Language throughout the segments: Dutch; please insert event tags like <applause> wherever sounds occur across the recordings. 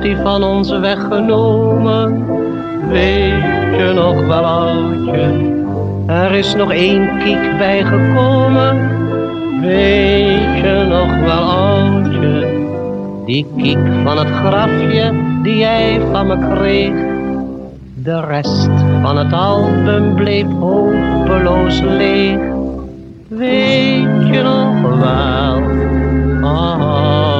Hij van ons weggenomen, weet je nog wel oudje. Er is nog één kiek bijgekomen, weet je nog wel oudje. Die kiek van het grafje die jij van me kreeg. De rest van het album bleef hopeloos leeg. Weet je nog wel, oudje.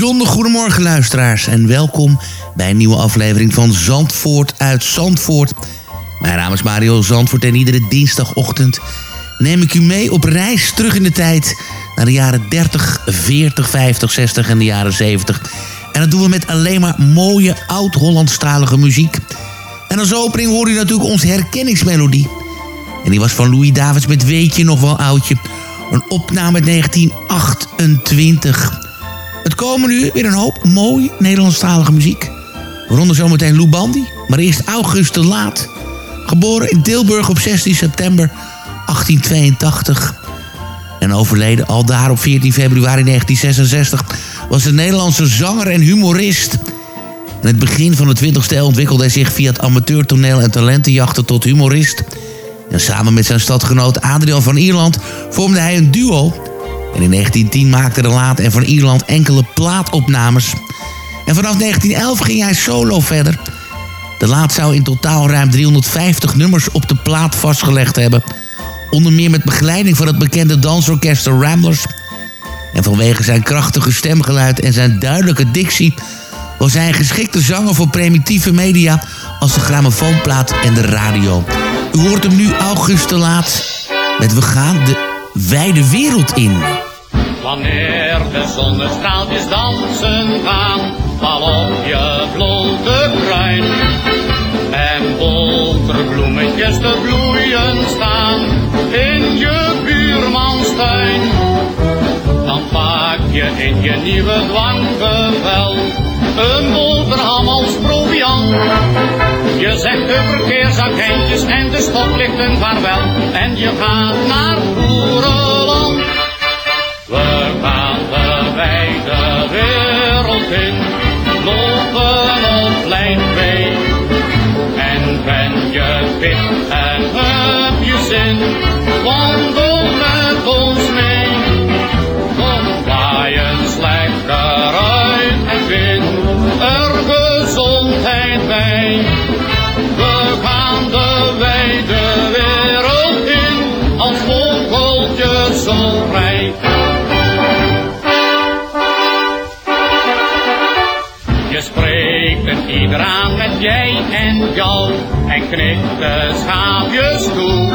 Bijzonder goedemorgen luisteraars en welkom bij een nieuwe aflevering van Zandvoort uit Zandvoort. Mijn naam is Mario Zandvoort en iedere dinsdagochtend neem ik u mee op reis terug in de tijd naar de jaren 30, 40, 50, 60 en de jaren 70. En dat doen we met alleen maar mooie oud-Hollandstalige muziek. En als opening hoor u natuurlijk onze herkenningsmelodie. En die was van Louis Davids met Weet je nog wel oudje. Een opname uit 1928. Het komen nu weer een hoop mooi Nederlandstalige muziek. Waaronder zometeen Lou Bandy. Maar eerst August de Laat. Geboren in Tilburg op 16 september 1882. En overleden al daar op 14 februari 1966 was een Nederlandse zanger en humorist. In het begin van de 20e eeuw ontwikkelde hij zich via het amateurtoneel en talentenjachten tot humorist. En samen met zijn stadgenoot Adrian van Ierland vormde hij een duo. En in 1910 maakte de Laat en van Ierland enkele plaatopnames. En vanaf 1911 ging hij solo verder. De Laat zou in totaal ruim 350 nummers op de plaat vastgelegd hebben. Onder meer met begeleiding van het bekende dansorkest Ramblers. En vanwege zijn krachtige stemgeluid en zijn duidelijke dictie... was hij een geschikte zanger voor primitieve media... als de grammofoonplaat en de radio. U hoort hem nu August te laat met We gaan de wijde wereld in. Wanneer de zonnestraaltjes dansen gaan, val op je blote kruin. En bloemetjes te bloeien staan in je buurmanstuin. Dan pak je in je nieuwe dwanggevel een boterham als proviant. Je zegt de verkeersagentjes en de stoplichten vaarwel en je gaat naar Boerenland. We gaan de wijde wereld in, lopen op lijn 2. En ben je fit en heb je zin, wandel met ons mee. Kom waaien lekker uit en vind er gezondheid bij. We gaan de wijde wereld in, als vogeltjes zo vrij. Ieder met jij en jou en knikt de schaapjes toe.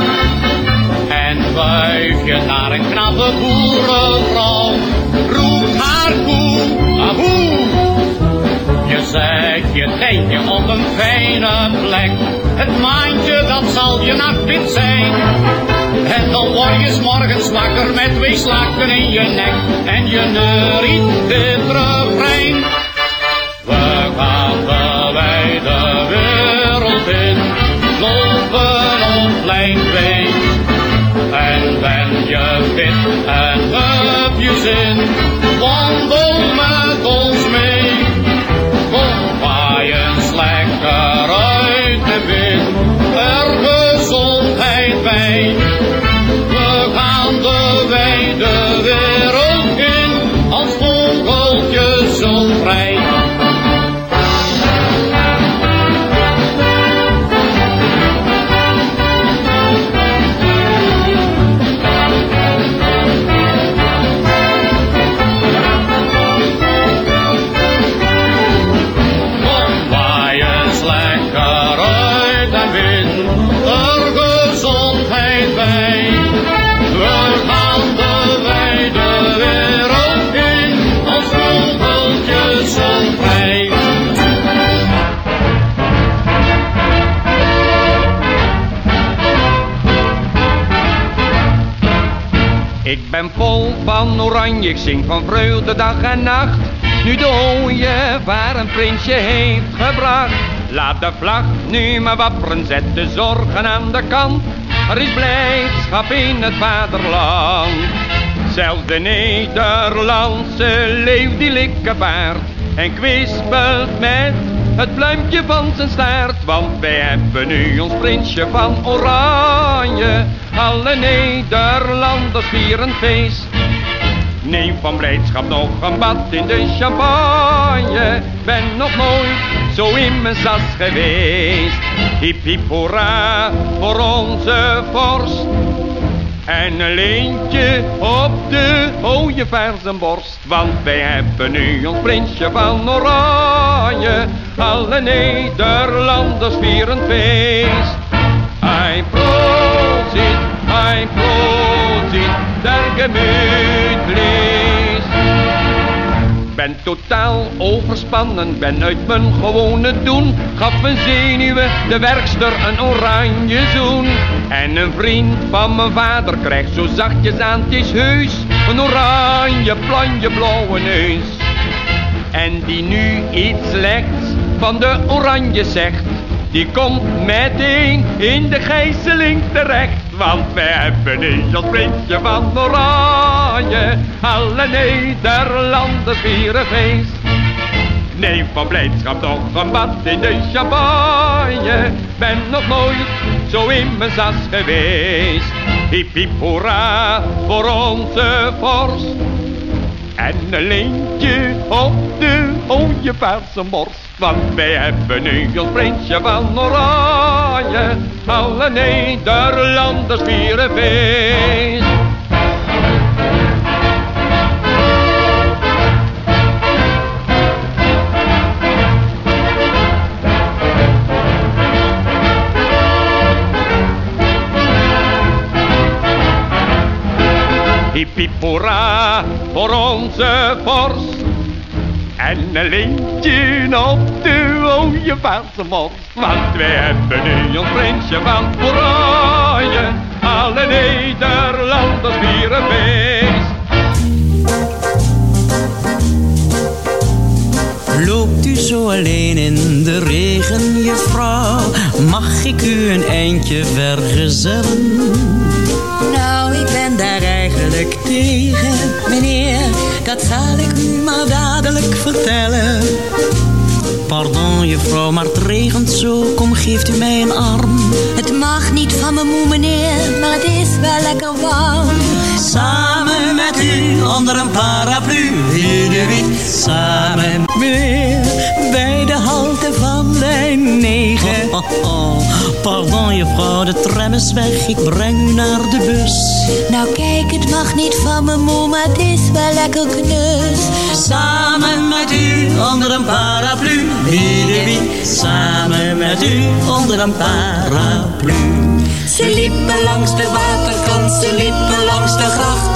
En wuif je naar een knappe boerenvrouw, roep haar koe, ahoe. Je zet je tentje op een fijne plek, het maandje dat zal je nachtwit zijn. En dan word je 's morgens wakker met twee slakken in je nek en je neuriet dit refrein. We gaan de wijde wereld in, lopen op lijn 2. En ben je fit en heb je zin, wandel met ons mee. Kom waaien lekker uit de wind, er gezondheid bij. Van oranje, ik zing van vreugde dag en nacht. Nu de ooievaar een prinsje heeft gebracht. Laat de vlag nu maar wapperen, zet de zorgen aan de kant. Er is blijdschap in het vaderland. Zelfs de Nederlandse leeuw die likkebaard en kwispelt met het pluimpje van zijn staart. Want wij hebben nu ons prinsje van oranje. Alle Nederlanders vieren feest. Neem van blijdschap nog een bad in de champagne. Ben nog nooit zo in mijn sas geweest. Hip hip hoera voor onze vorst. En een leentje op de ooievaar zijn borst. Want wij hebben nu ons prinsje van oranje. Alle Nederlanders vieren feest. Ein Prosit, ein Prosit, der gemütlich. Ben totaal overspannen, ben uit mijn gewone doen. Gaf een zenuwen de werkster een oranje zoen. En een vriend van mijn vader krijgt zo zachtjes aan, het is heus. Een oranje, planje, blauwe neus. En die nu iets slechts van de oranje zegt. Die komt meteen in de gijzeling terecht. Want wij hebben niet als van oranje. Alle Nederlanders vieren feest. Neem van blijdschap nog een bad in de champagne. Ben nog nooit zo in mijn zas geweest. Hiep hiep hoera voor onze vorst. En een leentje op de ooievaarse borst. Want wij hebben nu ons prinsje van Oranje. Alle Nederlanders vieren feest. Hiep hiep hoera voor onze vorst. En een lintje op de ooievaarse borst. Want wij hebben nu ons prinsje van Oranje. Alle Nederlanders vieren feest. Loopt u zo alleen in de regen, juffrouw? Mag ik u een eindje vergezellen? Nou, ik ben daar eigenlijk tegen, meneer. Dat zal ik u maar dadelijk vertellen. Pardon, juffrouw, maar het regent zo. Kom, geeft u mij een arm. Het mag niet van me moe, meneer, maar het is wel lekker warm. Samen met u onder een paraplu, in de wind. Samen, meneer, bij de halte van lijn 9. Oh, oh, oh. Pardon, juffrouw, de tram is weg. Ik breng u naar de bus. Nou kijk, het mag niet van me moe, maar het is wel lekker knus. Samen met u onder een paraplu, in de wind. Samen met u onder een paraplu. Ze liepen langs de waterkant, ze liepen langs de gracht.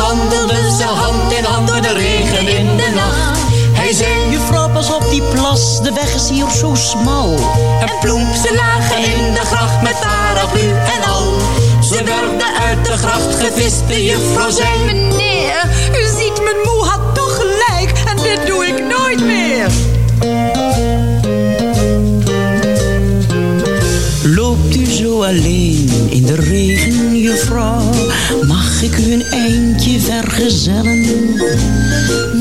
Wandelden ze hand in hand door de regen in de nacht. Hij zei, Juffrouw, pas op die plas, de weg is hier zo smal. en ploemp, ze lagen in de gracht met paraplu en al. Ze werden uit de gracht gevist, de juffrouw zei... Meneer, u ziet, mijn moe had toch gelijk en dit doe ik nooit meer. Zo alleen in de regen, juffrouw? Mag ik u een eindje vergezellen?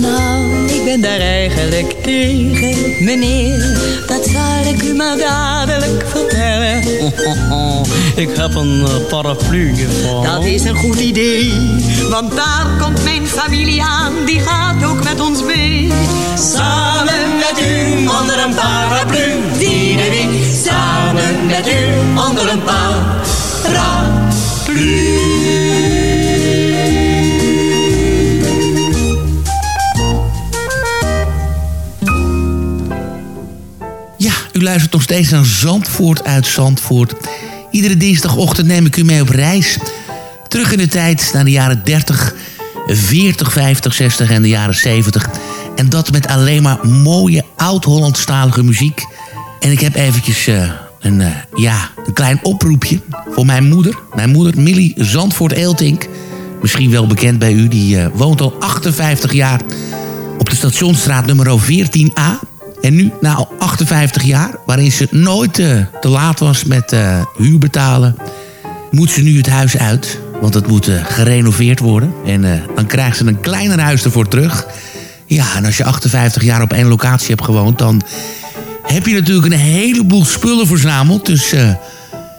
Nou, ben daar eigenlijk tegen, meneer. Dat zal ik u maar dadelijk vertellen. <laughs> Ik heb een eh, paraplu. Dat is een goed idee, want daar komt mijn familie aan. Die gaat ook met ons mee. Samen met u onder een paraplu, die. Samen met u onder een Ja, u luistert nog steeds naar Zandvoort uit Zandvoort. Iedere dinsdagochtend neem ik u mee op reis. Terug in de tijd naar de jaren 30, 40, 50, 60 en de jaren 70. En dat met alleen maar mooie oud-Hollandstalige muziek. En ik heb eventjes eh, een, eh, ja, een klein oproepje voor mijn moeder. Mijn moeder Millie Zandvoort-Eeltink. Misschien wel bekend bij u. Die eh, woont al 58 jaar op de stationsstraat nummer 14a. En nu, na al 58 jaar, waarin ze nooit eh, te laat was met eh, huur betalen... moet ze nu het huis uit, want het moet eh, gerenoveerd worden. En dan krijgt ze een kleiner huis ervoor terug. Ja, en als je 58 jaar op één locatie hebt gewoond... dan heb je natuurlijk een heleboel spullen verzameld. Dus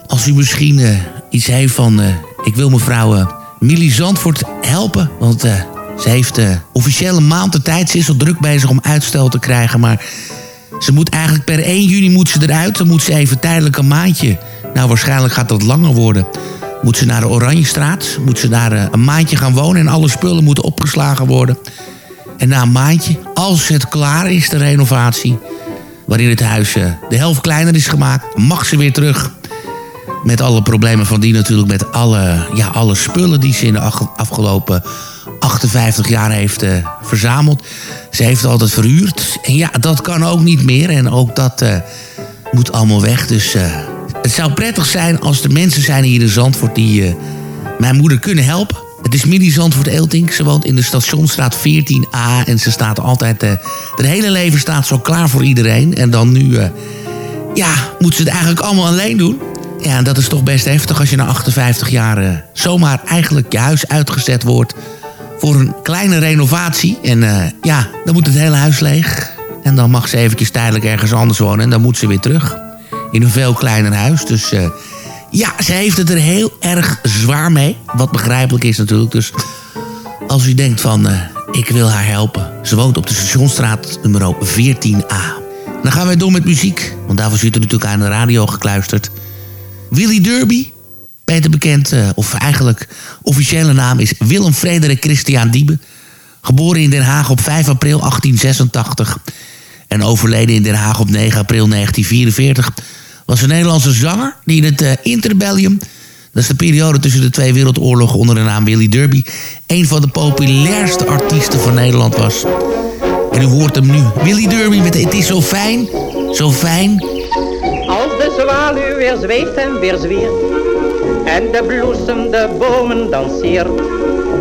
als u misschien iets heeft van... ik wil mevrouw Millie Zandvoort helpen, want... eh, ze heeft uh, officieel een maand de tijd. Ze is al druk bezig om uitstel te krijgen. Maar ze moet eigenlijk per 1 juni moet ze eruit. Dan moet ze even tijdelijk een maandje. Nou, waarschijnlijk gaat dat langer worden. Moet ze naar de Oranjestraat. Moet ze daar eh, een maandje gaan wonen. En alle spullen moeten opgeslagen worden. En na een maandje, als het klaar is, de renovatie... waarin het huis eh, de helft kleiner is gemaakt... mag ze weer terug met alle problemen van die natuurlijk. Met alle, ja, alle spullen die ze in de afgelopen 58 jaar heeft eh, verzameld. Ze heeft altijd verhuurd. En ja, dat kan ook niet meer. En ook dat eh, moet allemaal weg. Dus eh, het zou prettig zijn als er mensen zijn hier in Zandvoort... die mijn moeder kunnen helpen. Het is Millie Zandvoort Eeltink. Ze woont in de stationstraat 14a. En ze staat altijd... eh haar hele leven staat zo klaar voor iedereen. En dan nu... ja, moet ze het eigenlijk allemaal alleen doen. Ja, en dat is toch best heftig als je na 58 jaar eh, zomaar eigenlijk je huis uitgezet wordt voor een kleine renovatie. En eh, ja, dan moet het hele huis leeg. En dan mag ze eventjes tijdelijk ergens anders wonen. En dan moet ze weer terug. In een veel kleiner huis. Dus uh, ja, ze heeft het er heel erg zwaar mee. Wat begrijpelijk is natuurlijk. Dus als u denkt van, ik wil haar helpen. Ze woont op de Stationstraat nummer 14a. Dan gaan wij door met muziek. Want daarvoor zit er natuurlijk aan de radio gekluisterd. Willy Derby. Beter bekend, uh, of eigenlijk officiële naam is Willem Frederik Christian Diebe. Geboren in Den Haag op 5 april 1886 en overleden in Den Haag op 9 april 1944... was een Nederlandse zanger die in het uh, interbellium... dat is de periode tussen de twee wereldoorlogen onder de naam Willy Derby... een van de populairste artiesten van Nederland was. En u hoort hem nu. Willy Derby met Het is zo fijn, zo fijn. Zwaluw weer zweeft en weer zwiert... en de bloesem de bomen danseert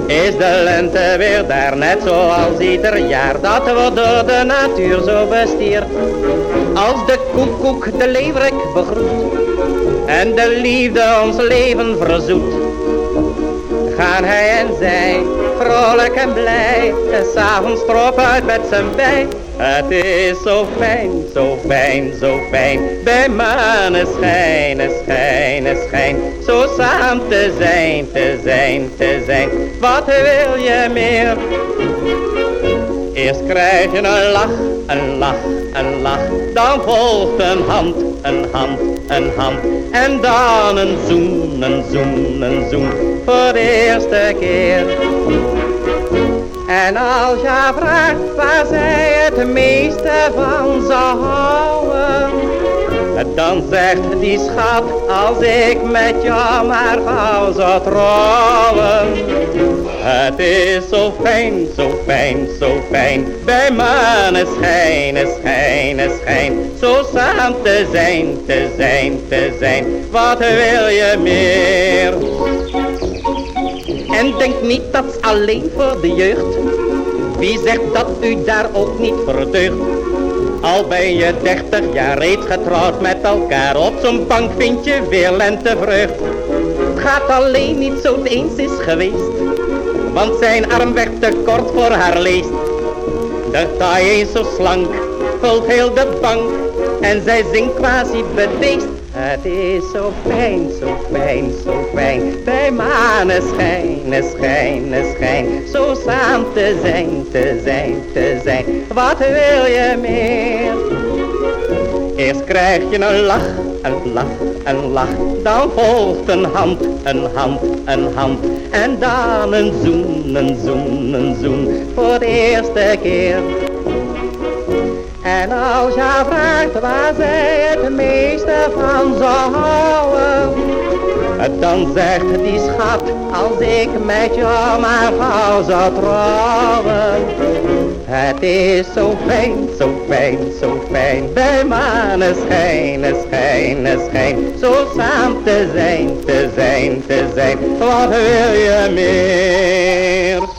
is de lente weer daar net zoals ieder jaar dat we door de natuur zo bestiert. Als de koekoek de leeuwerik begroet en de liefde ons leven verzoet, gaan hij en zij vrolijk en blij en s'avonds trop uit met zijn bij. Het is zo fijn, zo fijn, zo fijn, bij maneschijn, schijn, schijn, zo samen te zijn, te zijn, te zijn. Wat wil je meer? Eerst krijg je een lach, een lach, een lach, dan volgt een hand, een hand, een hand. En dan een zoen, een zoen, een zoen, voor de eerste keer. En als je vraagt waar zij het meeste van zou houden, dan zegt die schat als ik met jou maar gauw zou trouwen. Het is zo fijn, zo fijn, zo fijn, bij maneschijn, schijn, schijn, zo samen te zijn, te zijn, te zijn, wat wil je meer? En denk niet dat alleen voor de jeugd. Wie zegt dat u daar ook niet verdeugt? Al ben je dertig jaar reeds getrouwd met elkaar. Op zo'n bank vind je weer lentevreugd. Het gaat alleen niet zo eens is geweest. Want zijn arm werd te kort voor haar leest. De taai is zo slank, vult heel de bank. En zij zingt quasi bedeesd. Het is zo fijn, zo fijn, zo fijn, bij maneschijn, schijn, schijn, zo samen te zijn, te zijn, te zijn, wat wil je meer? Eerst krijg je een lach, een lach, een lach, dan volgt een hand, een hand, een hand, en dan een zoen, een zoen, een zoen, voor de eerste keer. En als je vraagt waar zij het meeste van zou houden, dan zegt die schat, als ik met jou maar gauw zou trouwen. Het is zo fijn, zo fijn, zo fijn, bij maneschijn, schijn, schijn, zo samen te zijn, te zijn, te zijn, wat wil je meer?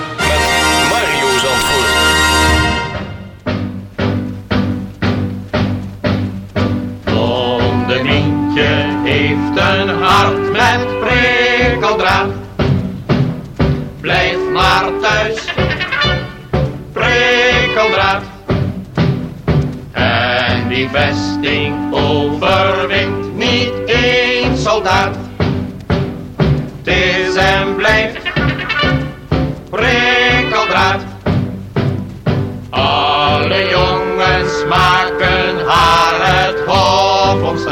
met prikkeldraad. Blijf maar thuis, prikkeldraad. En die vesting overwint niet één soldaat. Het is en blijft prikkeldraad. Alle jongens maken haar het hof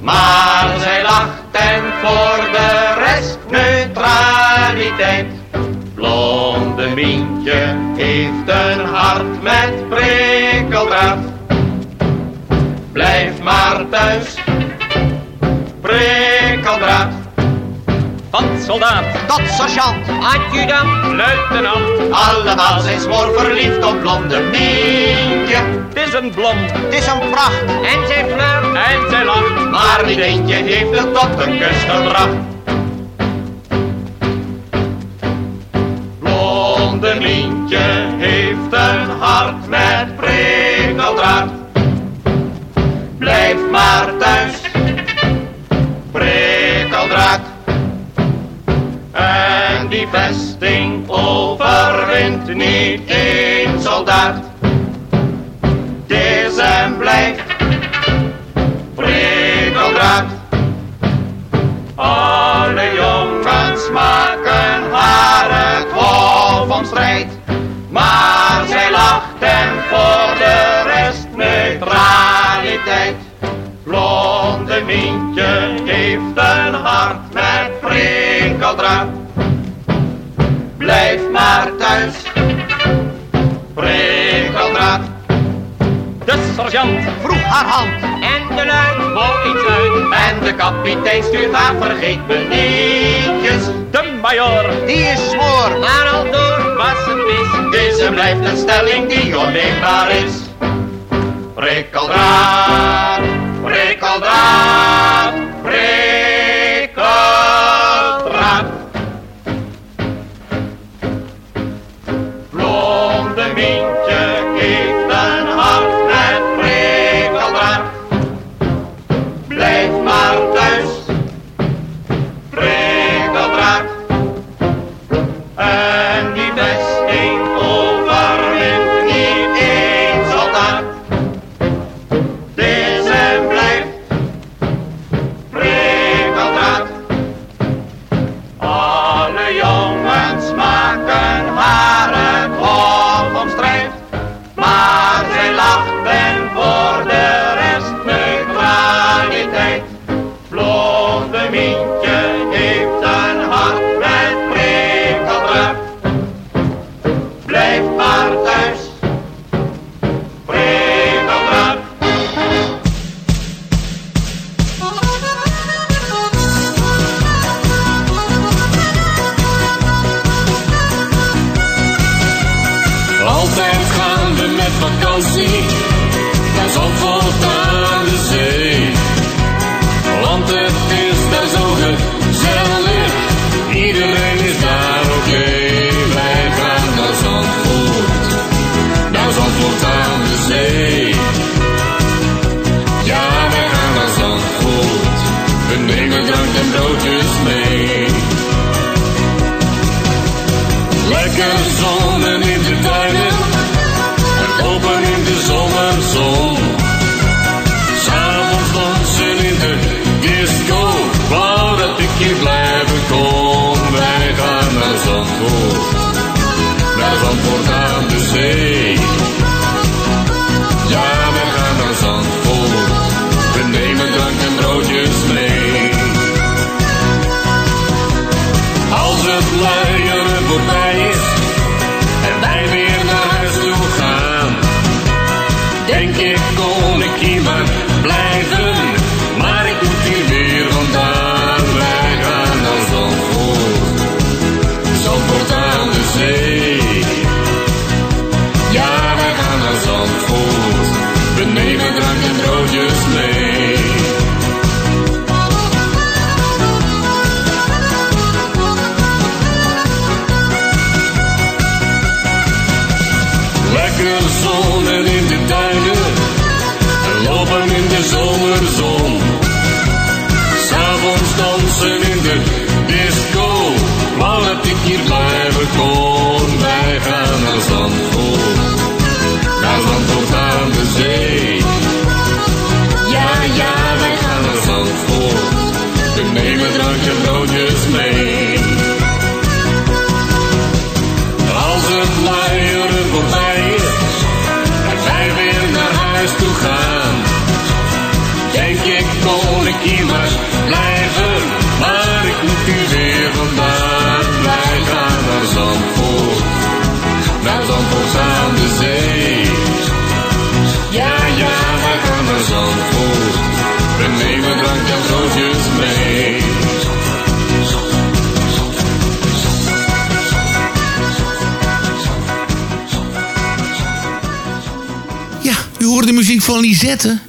Maar zij en voor de rest neutraliteit. Blonde Mientje heeft een hart met prikkeldraad. Blijf maar thuis, prikkeldraad. Van soldaat Tot sergeant, adjudant, luitenant. Allemaal zijn smoor verliefd op blonde Mientje. Het is een blond het is een pracht. en zij flirt en zij lacht. Maar niet eentje heeft het tot een kus gebracht. Blonde Mientje heeft een hart met prikkeldraad. Blijf maar thuis, die vesting overwint niet één soldaat. En blijft prikkeldraad. Alle jongens maken haar het om strijd. Maar zij lacht en voor de rest neutraliteit. Blonde Mientje heeft een hart met prikkeldraad. Blijf maar thuis, prikkeldraad. De sergeant Vroeg haar hand. en de luid voor iets uit. En de kapitein stuurt haar, vergeet me nietjes. De major Die is smoor. maar al door was een vis. Deze blijft een stelling die onneembaar is. Prikkeldraad, prikkeldraad. Met vakantie naar Zandvoort aan de zee. Want het is daar zo gezellig, iedereen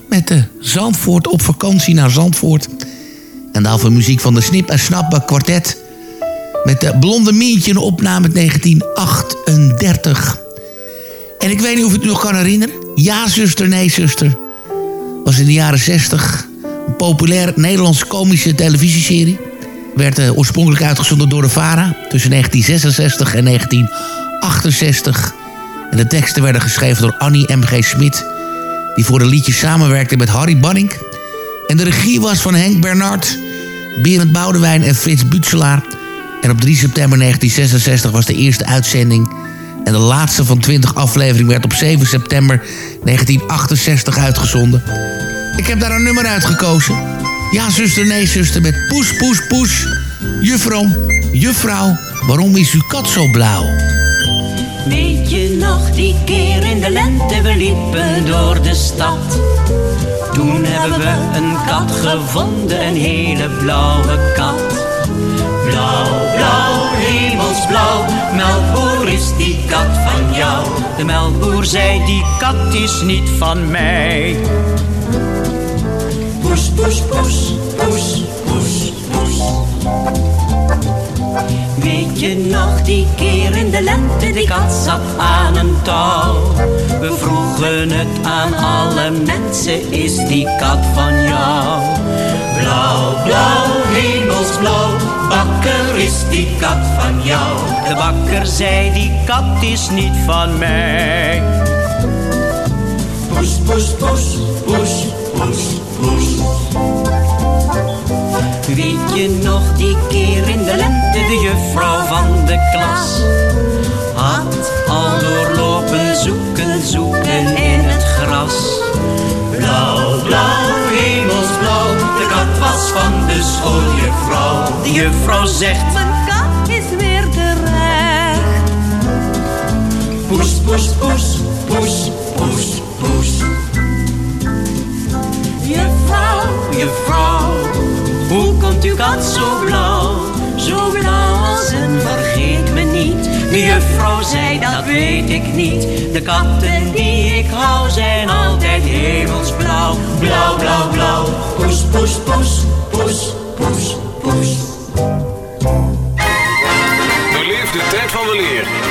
Met de Zandvoort op vakantie naar Zandvoort. En daarvoor muziek van de Snip en Snap kwartet met de Blonde Mientje, een opname uit 1938. En ik weet niet of u het nog kan herinneren. Ja, zuster, nee, zuster. Was in de jaren 60 een populaire Nederlandse komische televisieserie. Werd eh, oorspronkelijk uitgezonden door de VARA tussen 1966 en 1968. En de teksten werden geschreven door Annie M.G. Smit... die voor de liedjes samenwerkte met Harry Banning. En de regie was van Henk Bernard, Berend Boudewijn en Frits Butselaar. En op 3 september 1966 was de eerste uitzending... en de laatste van 20 afleveringen werd op 7 september 1968 uitgezonden. Ik heb daar een nummer uitgekozen. Ja, zuster, nee, zuster, met poes, poes, poes. Juffrouw, juffrouw, waarom is uw kat zo blauw? Je nog die keer in de lente, we liepen door de stad. Toen hebben we een kat gevonden, een hele blauwe kat. Blauw, blauw, hemelsblauw, melkboer is die kat van jou. De melkboer zei, die kat is niet van mij. Poes, poes, poes, poes, poes. Je nog die keer in de lente, die kat zat aan een touw. We vroegen het aan alle mensen, is die kat van jou? Blauw, blauw, hemelsblauw, bakker is die kat van jou. De bakker zei, die kat is niet van mij. Poes, poes, poes, poes, poes, poes. Weet je nog die keer in de lente, de juffrouw van de klas had al doorlopen zoeken, zoeken in het gras. Blauw, blauw, hemelsblauw, de kat was van de schooljuffrouw. De juffrouw zegt, mijn kat is weer terecht. Poes, poes, poes, poes, poes, poes. Juffrouw, juffrouw, komt uw kat zo blauw? Zo blauw als een vergeet me niet. De juffrouw zei dat weet ik niet. De katten die ik hou zijn altijd hemelsblauw. Blauw, blauw, blauw. Poes, poes, poes, poes, poes, poes. Beleef de tijd van weleer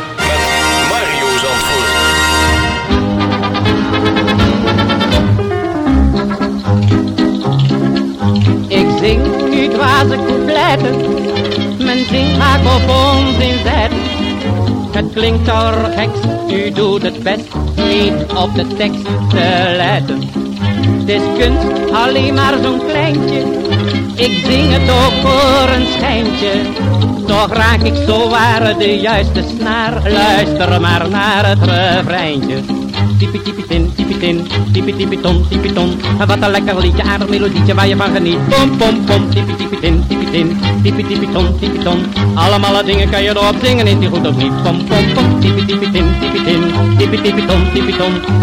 Ik zing nu dwaze coupletten, vaak op onzin zet. Het klinkt geks, u doet het best niet op de tekst te letten. Het is kunst, alleen maar zo'n kleintje, ik zing het ook voor een schijntje. Toch raak ik zo waar de juiste snaar, luister maar naar het refreintje. Tipi tipi tin, tipi. Wat een lekker liedje, aardig melodietje waar je van geniet. Pom pom pom, tipi tipi tin, tipi tin, ton. Allemaal dingen kan je erop zingen, is die goed of niet? Pom pom pom, tipi tipi tin, tipi tin.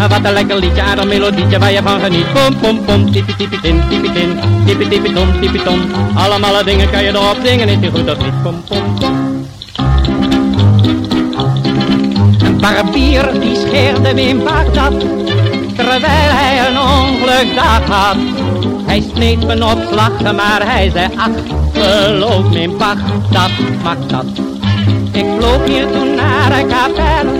Wat een lekker liedje, aardig melodietje waar je van geniet. Pom pom pom, tipi tipi tin, tipi tin, ton. Allemaal dingen kan je erop zingen, is die goed of niet? Pom pom pom. Barbier die scheerde mijn baard af, terwijl hij een ongelukdag had. Hij sneed me op slag, maar hij zei, ach, geloof mijn pacht, dat maakt dat. Ik vloog hier toen naar een kapel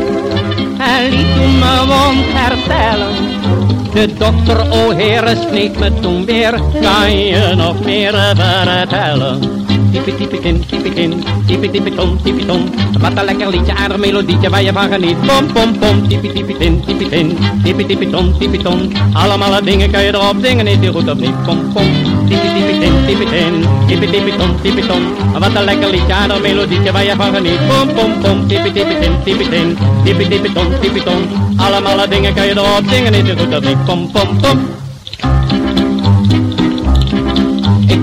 en liet toen mijn wond herstellen. De dokter, o heren, sneed me toen weer, kan je nog meer vertellen? Typie, typie, kin, typie, kin, typie, typie, ton. Wat een lekker liedje, aardig melodietje waar je van geniet. Pom, pom, pom, typie, typie, tin, typie, tin, typie, typie, ton. Allemaal dingen kan je erop zingen, is die goed of niet? Pom, pom, typie, typie, tin, typie, tin, typie, typie, typie, ton. Wat een lekker liedje, aardig melodietje waar je van geniet. Pom, pom, pom, typie, typie, tin, typie, tin, typie, typie, ton. Allemaal dingen kan je erop zingen, is die goed of niet? Pom, pom, pom.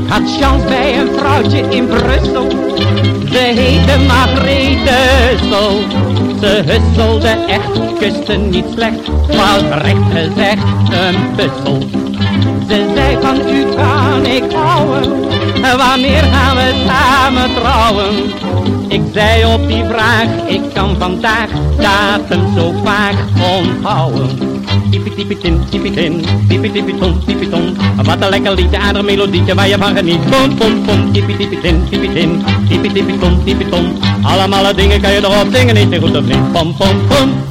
Had chance bij een vrouwtje in Brussel. Ze heette Margrethe Hussel. Ze husselde echt, kuste niet slecht. Was recht gezegd een puzzle. Ze zei van u kan ik houden. Wanneer gaan we samen trouwen? Ik zei op die vraag, ik kan vandaag datum zo vaag onthouden. Tipi ton. Wat een lekker liedje, aardig melodietje waar je van geniet. Pom pom pom, tipi ton, tipi ton. Allemaal dingen kan je erop zingen, niet te goed of niet. Pom pom pom.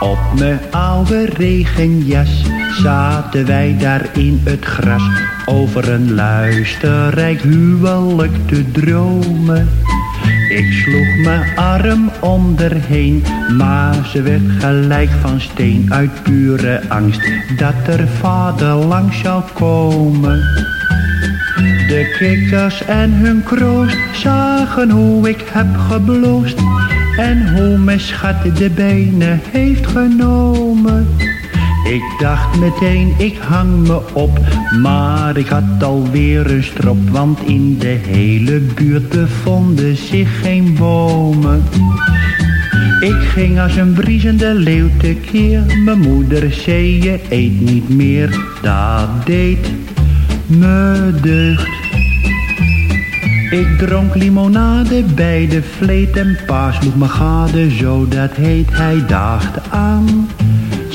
Op mijn oude regenjas zaten wij daar in het gras over een luisterrijk huwelijk te dromen. Ik sloeg mijn arm onderheen, maar ze werd gelijk van steen uit pure angst dat er vader langs zou komen. De kikkers en hun kroost zagen hoe ik heb gebloost en hoe mijn schat de benen heeft genomen. Ik dacht meteen, ik hang me op, maar ik had alweer een strop, want in de hele buurt bevonden zich geen bomen. Ik ging als een briesende leeuw tekeer, mijn moeder zei je eet niet meer, dat deed me deugd. Ik dronk limonade bij de vleet en pa sloeg me gade, zo dat heet hij dacht aan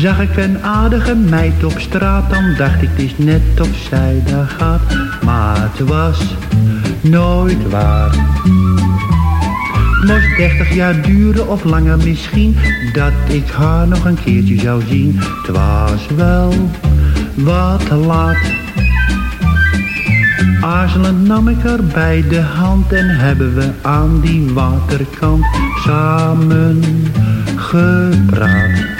Zag ik een aardige meid op straat, dan dacht ik het is net of zij daar gaat. Maar het was nooit waar. Moest dertig jaar duren of langer misschien, dat ik haar nog een keertje zou zien. Het was wel wat laat. Aarzelend nam ik haar bij de hand en hebben we aan die waterkant samen gepraat.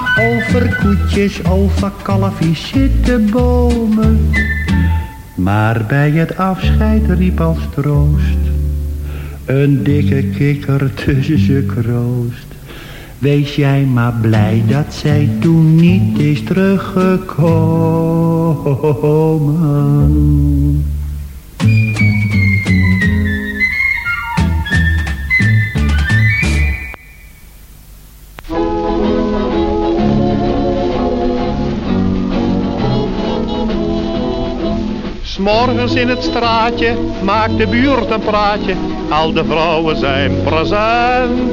over koetjes, over kalfjes zitten bomen. Maar bij het afscheid riep als troost een dikke kikker tussen ze kroost. Wees jij maar blij dat zij toen niet is teruggekomen. Morgens in het straatje maakt de buurt een praatje, al de vrouwen zijn present.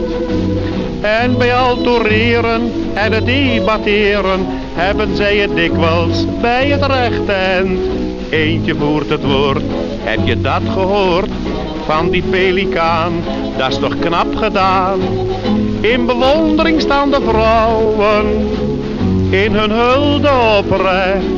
En bij al toereren en het debatteren hebben zij het dikwijls bij het recht eind. Eentje voert het woord, heb je dat gehoord? Van die pelikaan, dat is toch knap gedaan. In bewondering staan de vrouwen, in hun hulde oprecht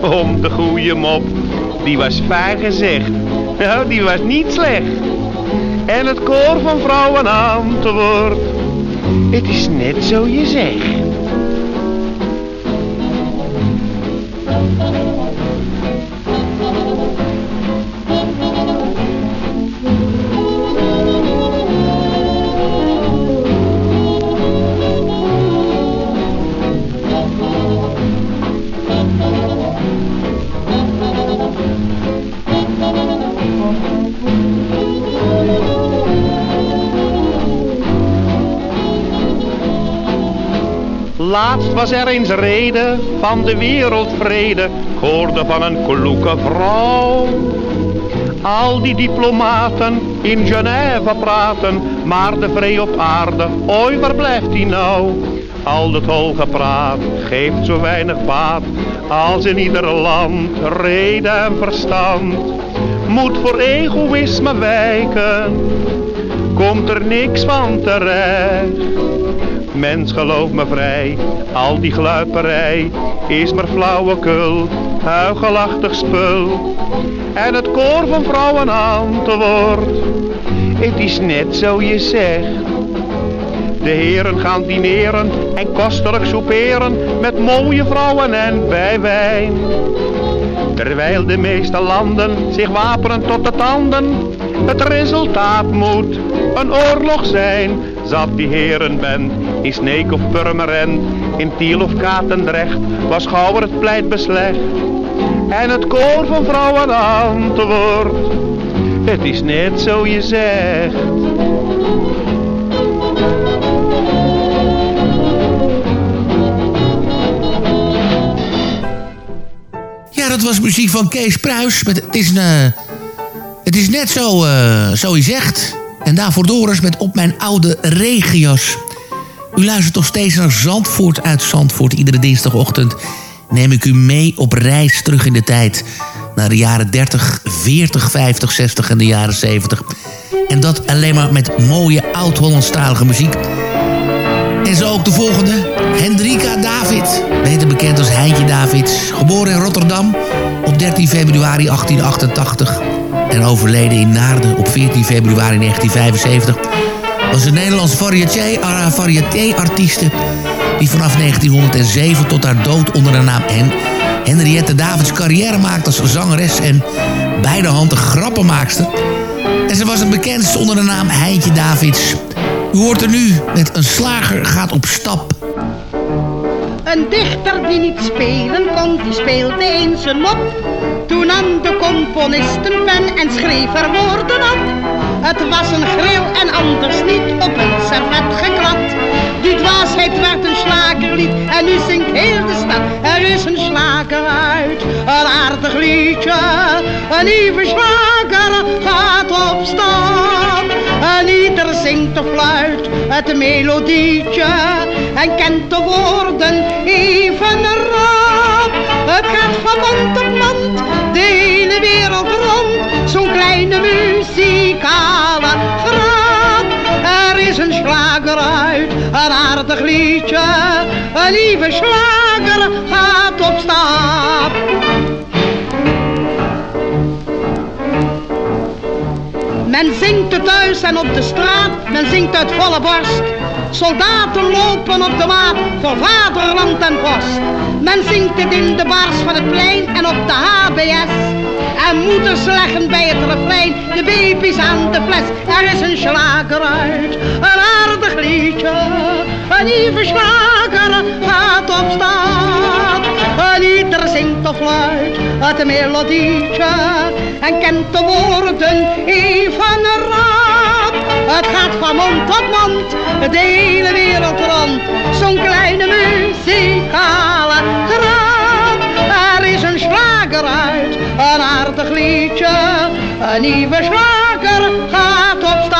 om de goede mop. Die was fijn gezegd, <laughs> nou die was niet slecht. En het koor van vrouwen antwoordt, het is net zo je zegt. Laatst was er eens reden van de wereldvrede. Ik hoorde van een kloeke vrouw. Al die diplomaten in Genève praten, maar de vrede op aarde, ooit waar blijft die nou? Al dat holgepraat geeft zo weinig baat, als in ieder land reden en verstand. Moet voor egoïsme wijken, komt er niks van terecht. Mens geloof me vrij, al die gluiperij is maar flauwekul, huigelachtig spul. En het koor van vrouwen antwoordt, het is net zo je zegt. De heren gaan dineren en kostelijk souperen met mooie vrouwen en bij wijn. Terwijl de meeste landen zich wapenen tot de tanden, het resultaat moet een oorlog zijn. Zat die heren bent in Sneek of Purmerend, in Tiel of Katendrecht, was gauwer het pleit beslecht. En het koor van vrouwen antwoordt, het is net zo je zegt. Ja, dat was muziek van Kees Pruis. Met, het, is een, uh, het is net zo, uh, zo je zegt. En daarvoor Doris met Op mijn oude regenjas. U luistert nog steeds naar Zandvoort uit Zandvoort. Iedere dinsdagochtend neem ik u mee op reis terug in de tijd. Naar de jaren 30, 40, 50, 60 en de jaren 70. En dat alleen maar met mooie oud-Hollandstalige muziek. En zo ook de volgende. Hendrika David. Beter bekend als Heintje Davids. Geboren in Rotterdam op 13 februari 1888. En overleden in Naarden op 14 februari 1975 was een Nederlands variété-artieste... die vanaf 1907 tot haar dood onder de naam Hen Henriette Davids carrière maakte als zangeres... en beide handen grappenmaakster. En ze was het bekendst onder de naam Heintje Davids. U hoort er nu met een slager gaat op stap... Een dichter die niet spelen kon, die speelde eens een mop. Toen nam de componist een pen en schreef er woorden op. Het was een gril en anders niet op een servet geklad. Die dwaasheid werd een slagerlied en nu zingt heel de stad. Er is een slager uit, een aardig liedje. Een nieuwe slager gaat op stap. En ieder zingt of fluit het melodietje. En kent de woorden even rap. Het gaat van mond op mond de hele wereld rond. Zo'n kleine muzikale een aardig liedje. Een lieve slager gaat op stap. Men zingt het thuis en op de straat, men zingt uit volle borst. Soldaten lopen op de maat voor vaderland en post. Men zingt het in de bars van het plein en op de HBS. En moeders leggen bij het refrein de baby's aan de fles. Er is een slager uit, een aardig liedje. Een lieve slager gaat op. En ieder zingt of luid het melodietje. En kent de woorden even raad. Het gaat van mond tot mond, de hele wereld rond. Zo'n kleine muzikale graad. Er is een slager uit, een aardig liedje. Een nieuwe slager gaat op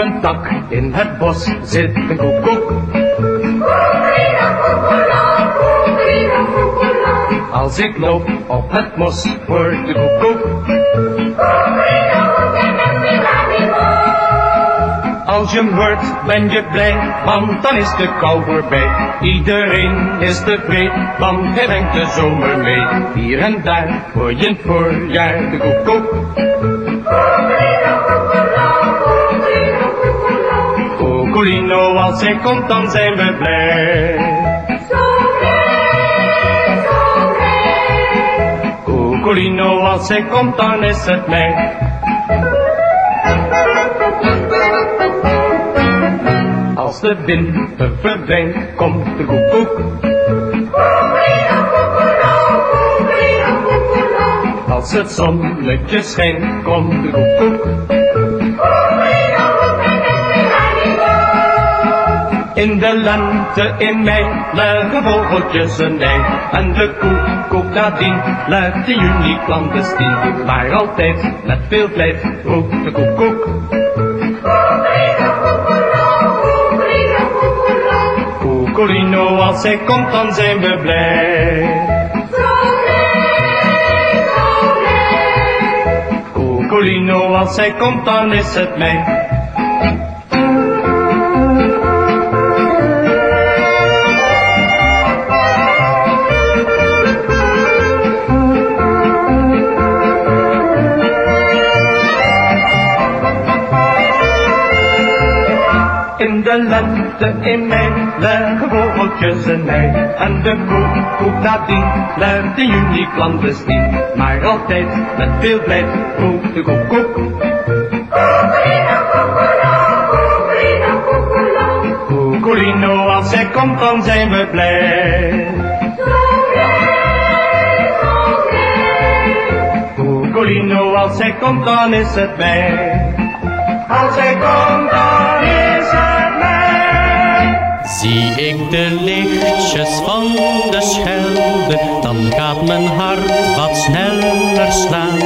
een tak in het bos zit een koekoek. Als ik loop op het mos hoort de koekoek. Als je hem hoort ben je blij, want dan is de kou voorbij. Iedereen is tevreden, want hij brengt de zomer mee. Hier en daar hoor je in het voorjaar de koekoek. Koekolino, als hij komt dan zijn we blij. Koekolino, als hij komt dan is het mij. Als de wind verdwijnt, komt de. Als het zonnetje schijnt, komt de koekoek. In de lente in mei leggen vogeltjes een ei. En de koekoek nadien legt in juni clandestien. Maar altijd met veel vlijt roept de koekoek. Koekolino, als hij komt dan zijn we blij. Koekolino, als hij komt dan is het mij. Lente in mei leggen vogeltjes een ei. En de koekoek nadien legt in juni clandestien. Maar altijd met veel blijf roept de koekoek. Koekolino, als hij komt dan zijn we blij. Koekolino, als hij komt dan is het mij. Als hij komt dan. Zie ik de lichtjes van de Schelde, dan gaat mijn hart wat sneller slaan.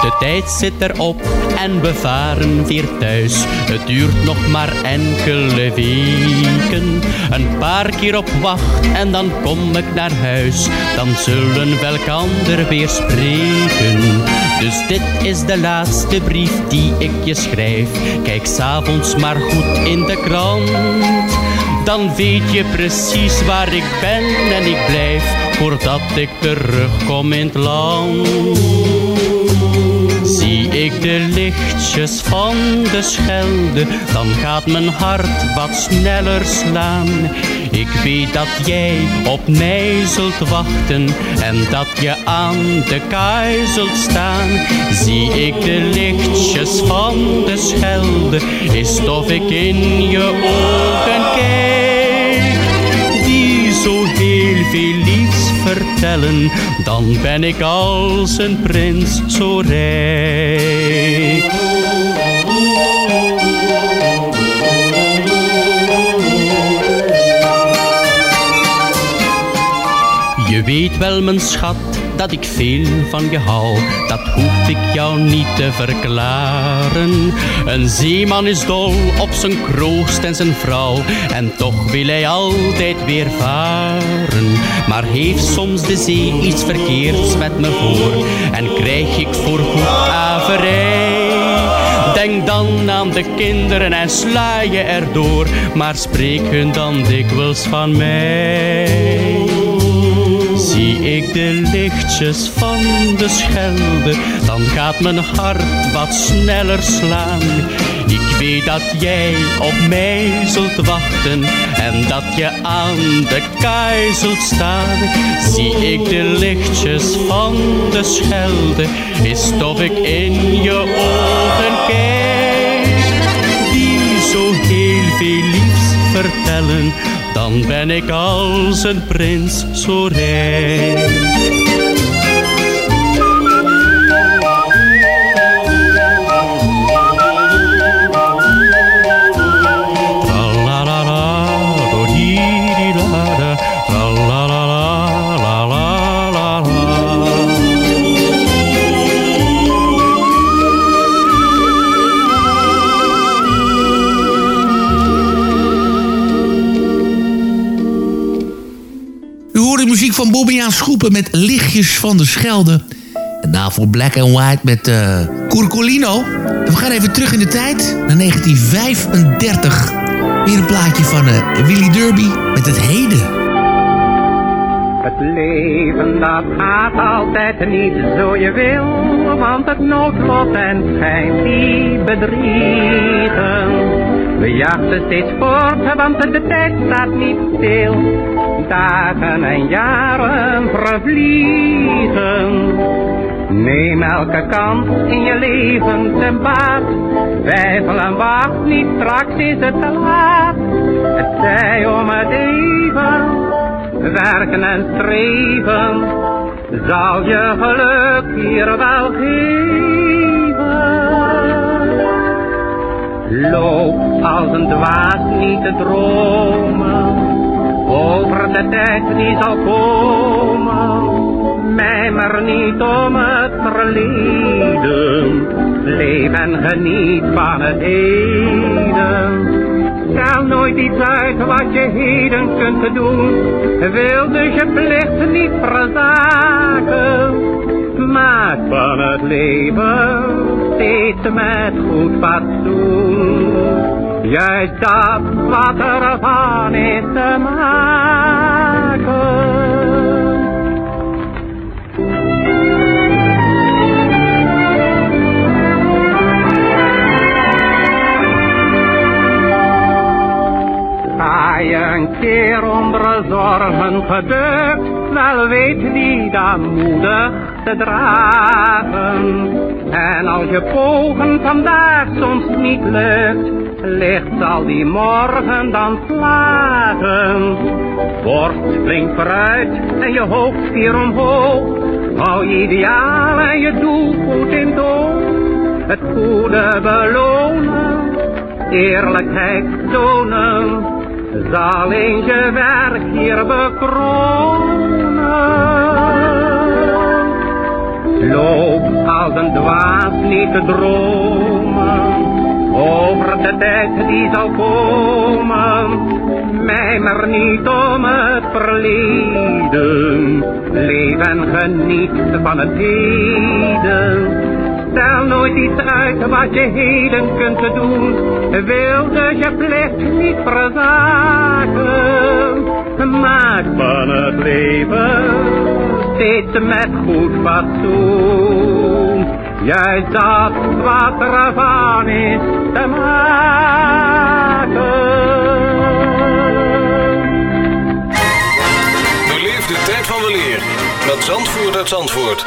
De tijd zit erop en we varen weer thuis. Het duurt nog maar enkele weken. Een paar keer op wacht en dan kom ik naar huis. Dan zullen we elkander weer spreken. Dus dit is de laatste brief die ik je schrijf. Kijk s'avonds maar goed in de krant. Dan weet je precies waar ik ben en ik blijf voordat ik terugkom in het land. Ik de lichtjes van de schelde, dan gaat mijn hart wat sneller slaan. Ik weet dat jij op mij zult wachten en dat je aan de kaai zult staan. Zie ik de lichtjes van de schelde, is of ik in je ogen kijk, die zo heel veel liefs vertellen, dan ben ik als een prins zo rijk. Je weet wel, mijn schat, dat ik veel van je hou. Dat hoef ik jou niet te verklaren. Een zeeman is dol op zijn kroost en zijn vrouw. En toch wil hij altijd weer varen. Maar heeft soms de zee iets verkeerds met me voor. En krijg ik voor goed averij. Denk dan aan de kinderen en sla je erdoor. Maar spreek hun dan dikwijls van mij. Zie ik de lichtjes van de schelde, dan gaat mijn hart wat sneller slaan. Ik weet dat jij op mij zult wachten en dat je aan de kaai zult staan. Zie ik de lichtjes van de schelde, is of ik in je ogen kijk, die zo heel veel liefs vertellen dan ben ik als een prins zo. Schoepen met Lichtjes van de Schelde. En daarvoor Black and White met uh, Curcolino. En we gaan even terug in de tijd, naar 1935. Weer een plaatje van uh, Willy Derby met het heden. Het leven dat gaat altijd niet zo je wil, want het noodlot en schijnt die bedriegen. We jachten steeds voort, want de tijd staat niet stil. Dagen en jaren vervliegen. Neem elke kans in je leven ten baat. Twijfel en wacht niet, straks is het te laat. Het zij om het even werken en streven, zal je geluk hier wel geven. Loop als een dwaas niet te dromen, over de tijd die zal komen. Mijmer niet om het verleden, leef en geniet van het heden. Stel nooit iets uit wat je heden kunt doen. Wil dus je plicht niet verzaken. Maak van het leven steeds met goed fatsoen. Juist dat wat ervan is te maken. Ga je een keer onder zorgen gebukt, wel weet die dan moedig dragen. En als je pogen vandaag soms niet lukt, licht zal die morgen dan slagen. Borst springt vooruit en je hoofd hier omhoog, hou je ideaal en je doel goed in toon. Het goede belonen, eerlijkheid tonen zal eens je werk hier bekronen. Loop als een dwaas niet te dromen, over de tijd die zal komen. Mijmer niet om het verleden, leef en geniet van het heden. Stel nooit iets uit wat je heden kunt doen. Wilde je plicht niet verzaken. Maak van het leven steeds met goed fatsoen. Juist dat wat ervan is te maken. Beleef de tijd van weleer met Zandvoort uit Zandvoort.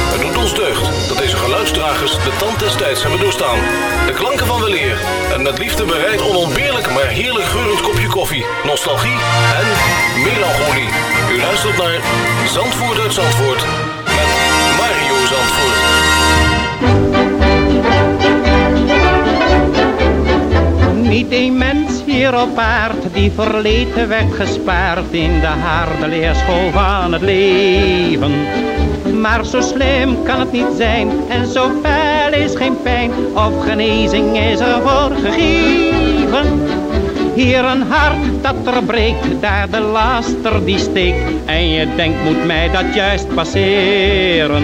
Ons deugd dat deze geluidsdragers de tand des tijds hebben doorstaan. De klanken van weleer en met liefde bereid onontbeerlijk maar heerlijk geurend kopje koffie, nostalgie en melancholie. U luistert naar Zandvoort uit Zandvoort met Mario Zandvoort. Niet een mens hier op aard die verleden werd gespaard in de harde leerschool van het leven. Maar zo slim kan het niet zijn en zo fel is geen pijn of genezing is er voor gegeven. Hier een hart dat er breekt, daar de laster die steekt. En je denkt moet mij dat juist passeren.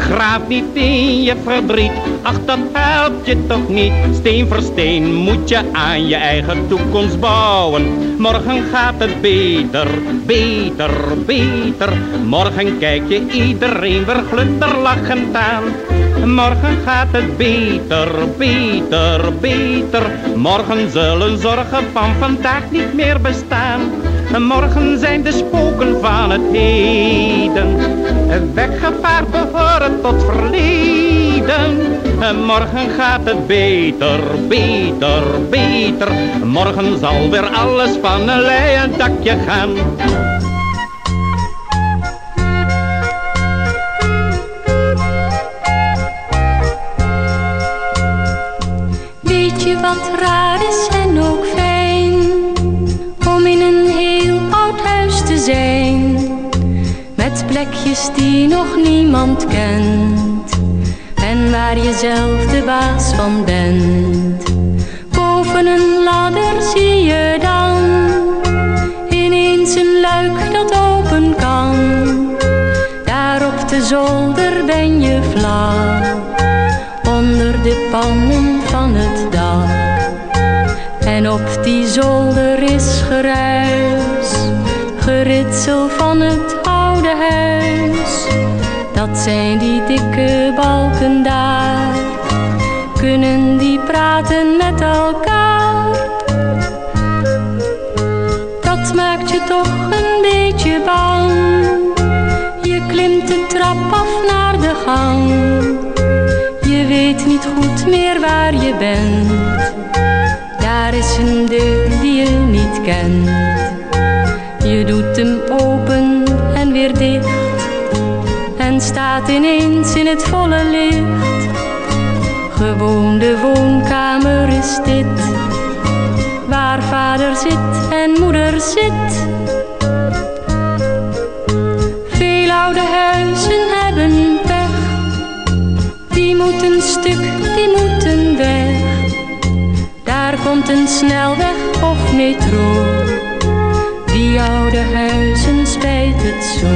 Graaf niet in je verdriet, ach dat helpt je toch niet. Steen voor steen moet je aan je eigen toekomst bouwen. Morgen gaat het beter, beter, beter. Morgen kijk je iedereen weer glunderlachend aan. Morgen gaat het beter, beter, beter. Morgen zullen zorgen van vandaag niet meer bestaan. Morgen zijn de spoken van het heden. Weggevaard behoren tot verleden. Morgen gaat het beter, beter, beter. Morgen zal weer alles van een leien dakje gaan. Weet je wat raar is met plekjes die nog niemand kent en waar je zelf de baas van bent. Boven een ladder zie je dan ineens een luik dat open kan. Daar op de zolder ben je flauw onder de pannen van het dak. En op die zolder is geruis, van het oude huis. Dat zijn die dikke balken daar, kunnen die praten met elkaar. Dat maakt je toch een beetje bang. Je klimt de trap af naar de gang. Je weet niet goed meer waar je bent. Daar is een deur die je niet kent. Open en weer dicht. En staat ineens in het volle licht. Gewoon de woonkamer is dit. Waar vader zit en moeder zit. Veel oude huizen hebben die moeten stuk, die moeten weg. Daar komt een snelweg of metro. Oude huizen spijt het zo.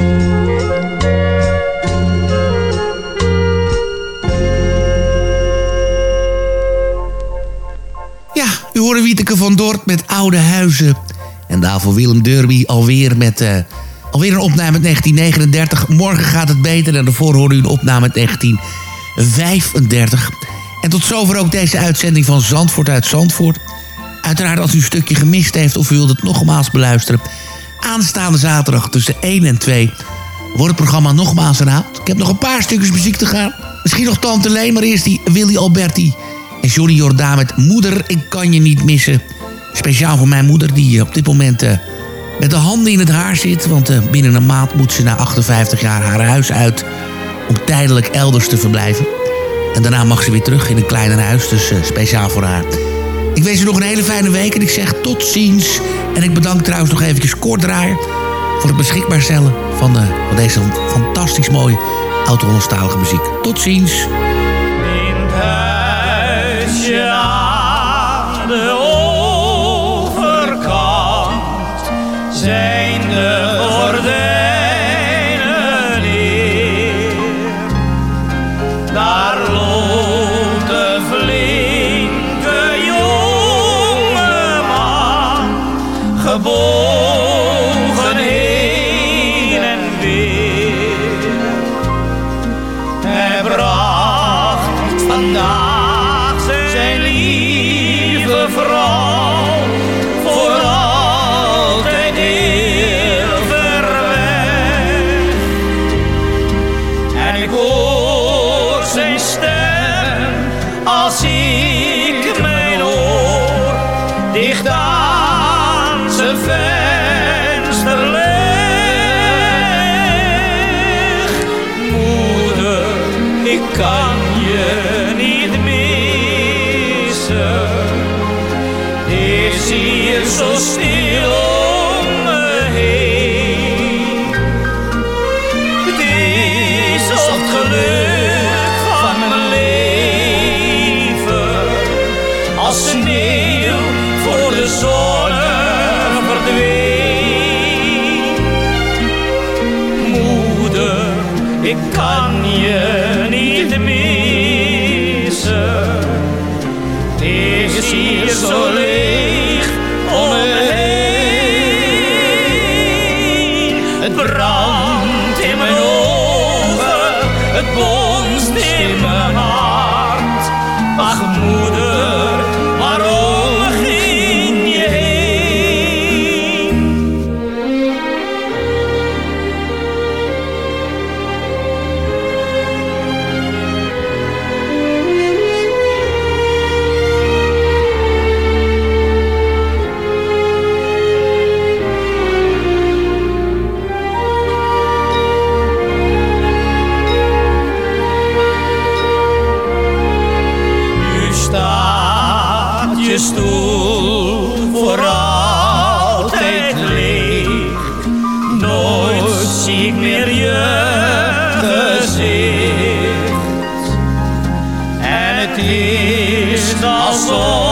Ja, u hoorde Wieteke van Dort met Oude Huizen. En daarvoor Willem Derby alweer met... Uh, alweer een opname uit 1939. Morgen gaat het beter. En daarvoor hoorde u een opname uit 19... 35. En tot zover ook deze uitzending van Zandvoort uit Zandvoort. Uiteraard als u een stukje gemist heeft of u wilt het nogmaals beluisteren... aanstaande zaterdag tussen 1 en 2 wordt het programma nogmaals herhaald. Ik heb nog een paar stukjes muziek te gaan. Misschien nog Tante Lee, maar eerst die Willy Alberti... en Johnny Jordaan met Moeder, ik kan je niet missen. Speciaal voor mijn moeder die op dit moment... Uh, met de handen in het haar zit. Want uh, binnen een maand moet ze na 58 jaar haar huis uit om tijdelijk elders te verblijven. En daarna mag ze weer terug in een kleiner huis, dus speciaal voor haar. Ik wens u nog een hele fijne week en ik zeg tot ziens. En ik bedank trouwens nog eventjes Kort Draaier... voor het beschikbaar stellen van, uh, van deze fantastisch mooie oud-Hollandstalige muziek. Tot ziens. In overkant vandaag zijn lieve vrouw zie ik meer je gezicht. En het is alsof